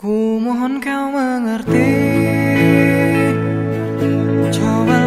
Ku mohon kau mengerti coba.